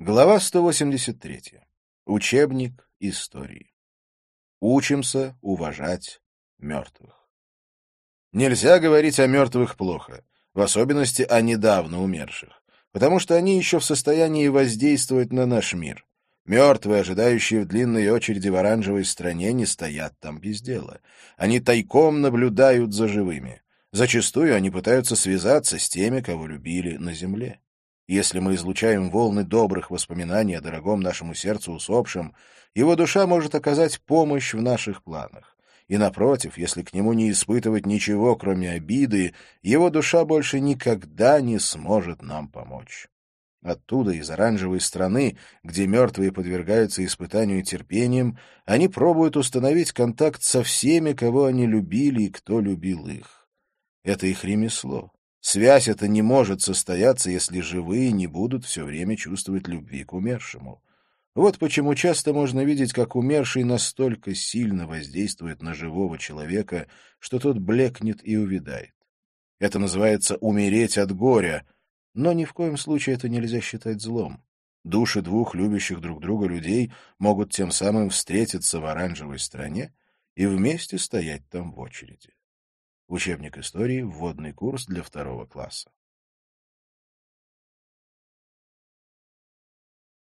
Глава 183. Учебник истории. Учимся уважать мертвых. Нельзя говорить о мертвых плохо, в особенности о недавно умерших, потому что они еще в состоянии воздействовать на наш мир. Мертвые, ожидающие в длинной очереди в оранжевой стране, не стоят там без дела. Они тайком наблюдают за живыми. Зачастую они пытаются связаться с теми, кого любили на земле. Если мы излучаем волны добрых воспоминаний о дорогом нашему сердцу усопшем, его душа может оказать помощь в наших планах. И напротив, если к нему не испытывать ничего, кроме обиды, его душа больше никогда не сможет нам помочь. Оттуда, из оранжевой страны, где мертвые подвергаются испытанию терпением, они пробуют установить контакт со всеми, кого они любили и кто любил их. Это их ремесло. Связь эта не может состояться, если живые не будут все время чувствовать любви к умершему. Вот почему часто можно видеть, как умерший настолько сильно воздействует на живого человека, что тот блекнет и увядает. Это называется «умереть от горя», но ни в коем случае это нельзя считать злом. Души двух любящих друг друга людей могут тем самым встретиться в оранжевой стране и вместе стоять там в очереди. Учебник истории, вводный курс для второго класса.